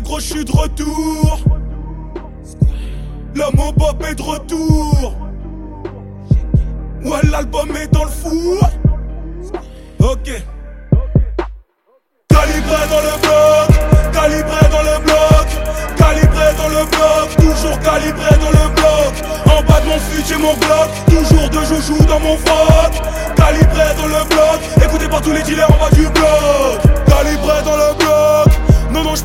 gros, je suis de retour. L'homme est de retour. Ouais, l'album est dans le four. Ok. Calibré dans le bloc, calibré dans le bloc, calibré dans le bloc, toujours calibré dans le bloc. En bas de mon fut j'ai mon bloc, toujours de joujou dans mon froc. Calibré dans le bloc, écouté par tous les dealers en bas du bloc. Calibré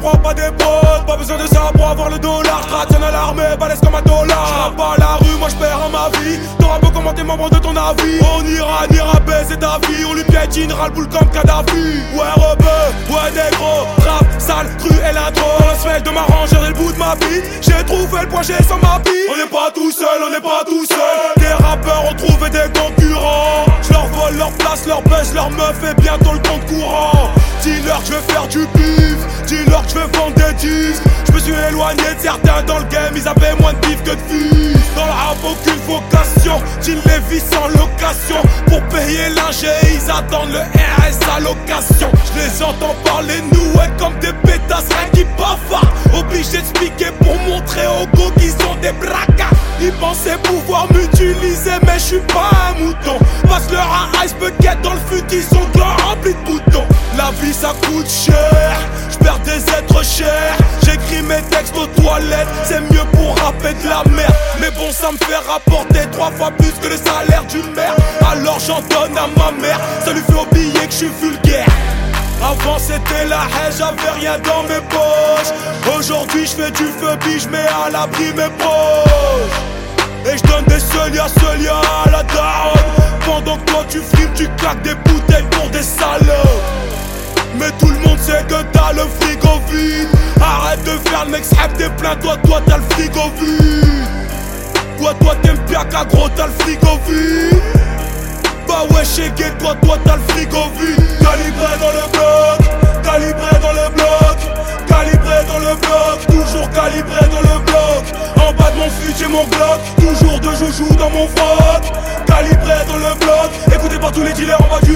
prends pas des potes, pas besoin de ça pour avoir le dollar. J'trationne à l'armée, balèze comme un dollar. Pas la rue, moi j'perds en ma vie. T'auras beau commenter membre de ton avis. On ira, on ira baiser ta vie. On lui piétinera le boule comme Kadhafi. Ouais rebeu, ouais négro, rap, sale, cru et la drogue. Semaine de m'arranger le bout de ma vie. J'ai trouvé le G sans ma vie. On n'est pas tout seul, on n'est pas tout seul. Des rappeurs ont trouvé des concurrents. Je leur vole leur place, leur buzz, leur meuf et bientôt le compte courant. Dis-leur que je vais faire du bif, dis-leur que je vais vendre des disques. Je me suis éloigné de certains dans le game, ils avaient moins de bif que de fils. Dans le rap, aucune vocation, dis les vis sans location. Pour payer l'ingé, ils attendent le RS à location. Je les entends parler noués comme des pétasses, rien qui bavardent. Obligé d'expliquer pour montrer au go qu'ils sont des bracas. Ils pensaient pouvoir m'utiliser, mais je suis pas un mouton. Passe leur ice bucket dans le fut, ils sont grands remplis de ça coûte cher, je perds des êtres chers. J'écris mes textes aux toilettes, c'est mieux pour rapper de la merde. Mais bon, ça me fait rapporter trois fois plus que le salaire d'une mère. Alors j'en donne à ma mère, ça lui fait oublier que je suis vulgaire. Avant c'était la haine, j'avais rien dans mes poches. Aujourd'hui je fais du feu, puis je mets à l'abri mes proches. Et je donne des solias, solias à la daronne Pendant que toi tu frimes, tu claques des bouteilles pour des salopes Mais tout le monde sait que t'as le frigo vide. Arrête de faire le mec, des plein toi, toi t'as le frigo vide. Toi, toi t'aimes bien qu'à gros, t'as le frigo vide. Bah ouais, chégué, toi, toi t'as le frigo vide. Calibré dans le bloc, calibré dans le bloc Calibré dans le bloc, toujours calibré dans le bloc. En bas de mon fut j'ai mon bloc, toujours de joujou dans mon froc. Calibré dans le bloc, écouté par tous les dealers en bas du